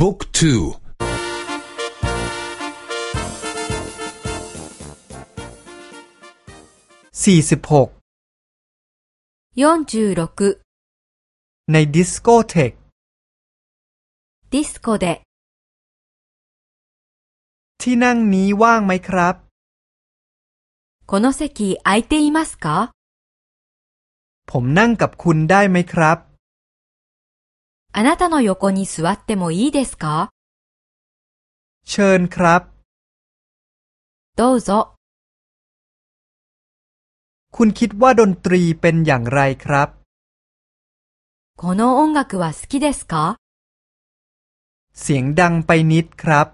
บุ๊กทูสี่สิบหกในดิสโกเทกディスコでที่นั่งนี้ว่างไหมครับこの席空いていますかผมนั่งกับคุณได้ไหมครับ あなたの横に座ってもいいですかเชิญครับ どうぞคุณคิดว่าดนตรีเป็นอย่างไรครับこの音楽は好きですかเสียงดังไปนิดครับ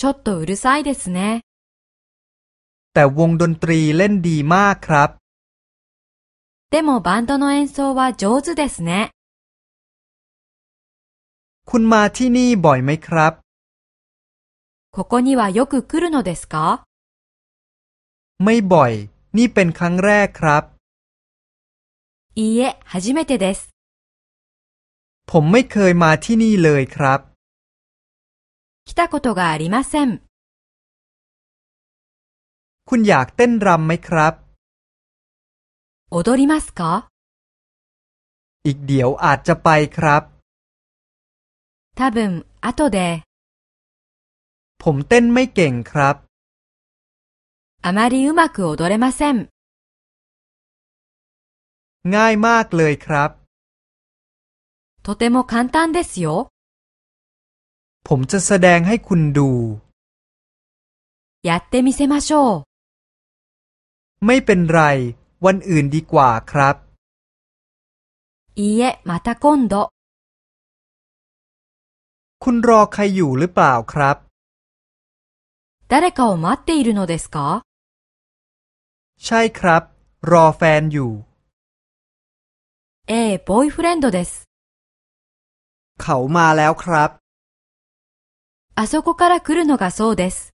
ちょっとうるさいですねแต่วงดนตรีเล่นดีมากครับでもバンドの演奏は上手ですね คุณมาที่นี่บ่อยไหมครับ ここにはよく来るのですかไม่บ่อย นี่เป็นครั้งแรกครับ いいえ、初めてです。ผมไม่เคยมาที่นี่เลยครับ 来たことがありません。คุณอยากเต้นรำไหมครับ 踊りますかอีกเดี๋ยวอาจจะไปครับ 多分、後で。ผมเต้นไม่เก่งครับ あまりうまく踊れません。ง่ายมากเลยครับ とても簡単ですよ。ผมจะแสดงให้คุณดู やってみせましょう。ไม่เป็นไร วันอื่นดีกว่าครับ いいえ、また今度。 คุณรอใครอยู่หรือเปล่าครับ誰かを待っているのですかใช่ครับ รอแฟนอยู่ええ、ボーイフレンドです。เขามาแล้วครับあそこから来るのがそうです。